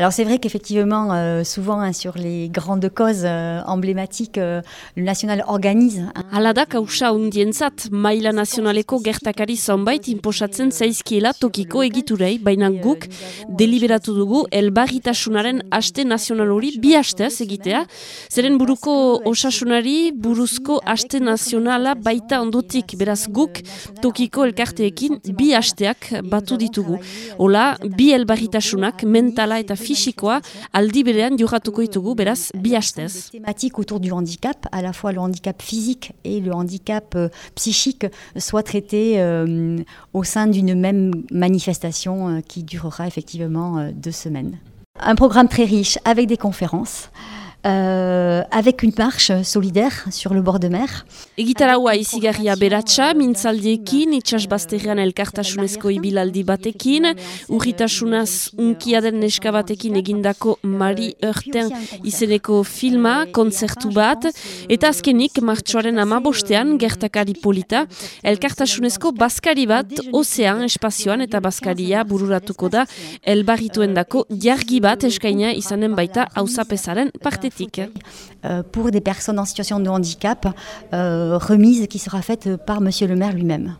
Alors c'est vrai qu'effectivement, euh, souvent hein, sur les grandes causes euh, emblématiques, euh, le national organise. Hala da kausa undientzat, maila nazionaleko gertakari zonbait inposatzen zaizkiela tokiko egiturei, baina guk deliberatu dugu elbarritasunaren aste nazional hori bi astez egitea, zeren buruko osasunari buruzko aste nazionala baita ondotik, beraz guk tokiko elkarteekin bi asteak batu ditugu. Ola, bi elbarritasunak mentala eta fisikoa aldi berean ditugu, beraz, bi hastez. Thématique autour du handicap, à la fois le handicap physique et le handicap euh, psychique, soient traités euh, au sein d'une même manifestation euh, qui durera effectivement deux semaines. Un programme très riche avec des conférences. Euh, avec une marche solidaire sur le bord de mer. Egitaraua izigarria beratxa, mintzaldiekin, itxasbazterrean elkartasunezko ibilaldi batekin, urritasunaz unkiaden neska batekin egindako Mari Eurten izeneko filma, kontzertu bat, eta azkenik martxoaren amabostean, gertakari polita, elkartasunezko bazkari bat, ozean espazioan eta bazkaria bururatuko da, elbarrituen dako jargi bat eskaina izanen baita hauzapezaren parte Euh, pour des personnes en situation de handicap, euh, remise qui sera faite par Monsieur le maire lui-même.